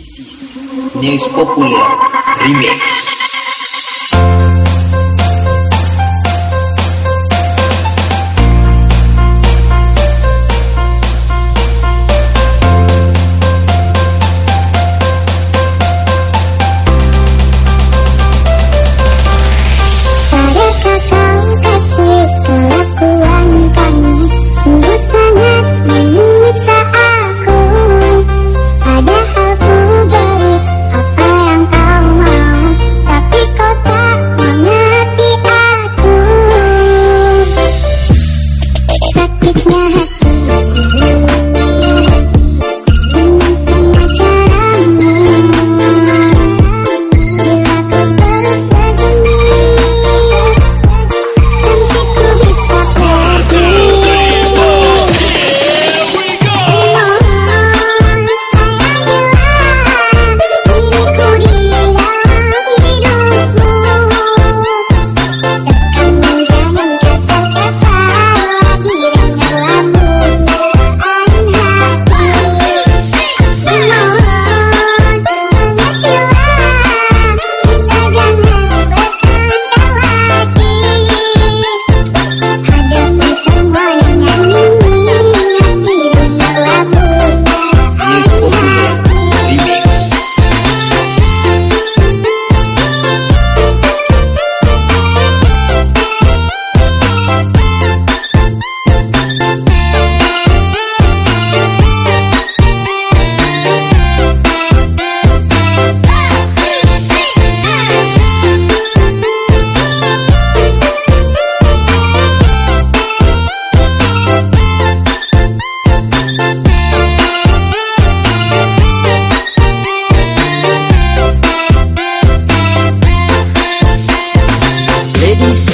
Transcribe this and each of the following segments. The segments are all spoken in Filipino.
News Populer Remix.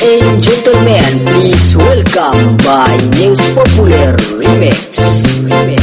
Ladies and gentlemen, please welcome by News Popular Remix. Remix.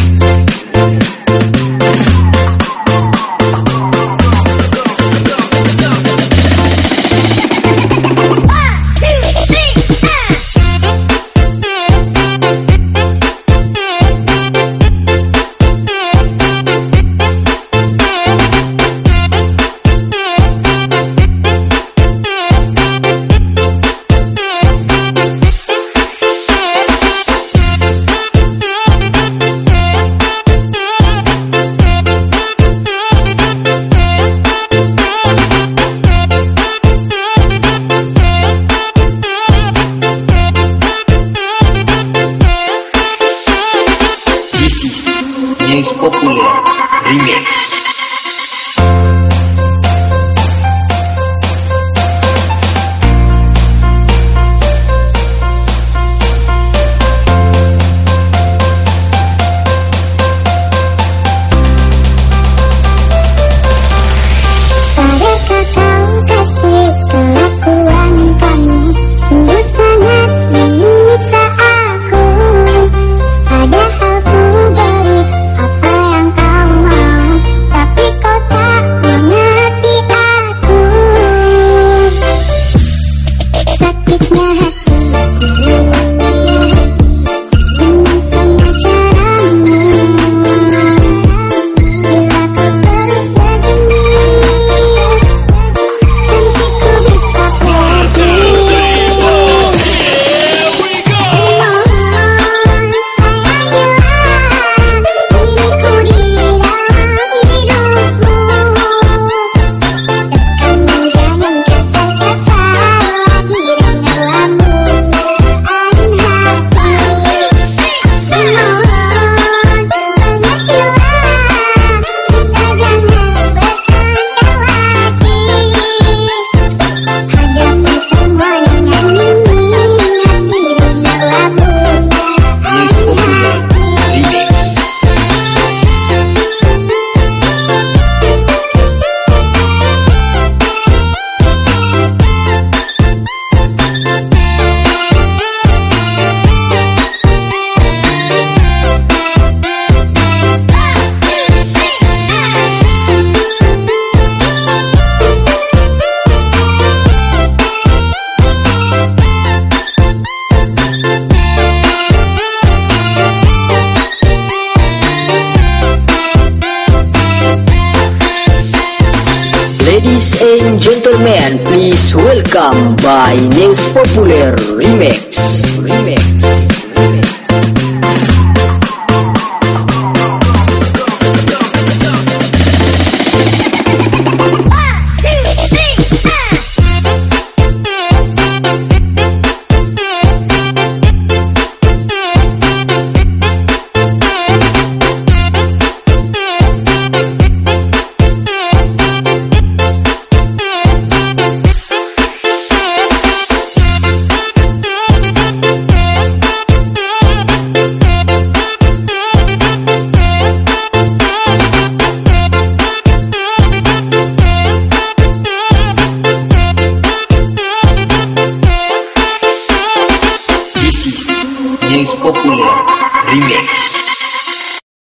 Remix. Ladies and gentlemen, please welcome by News Popular Remix. Remix. Remix.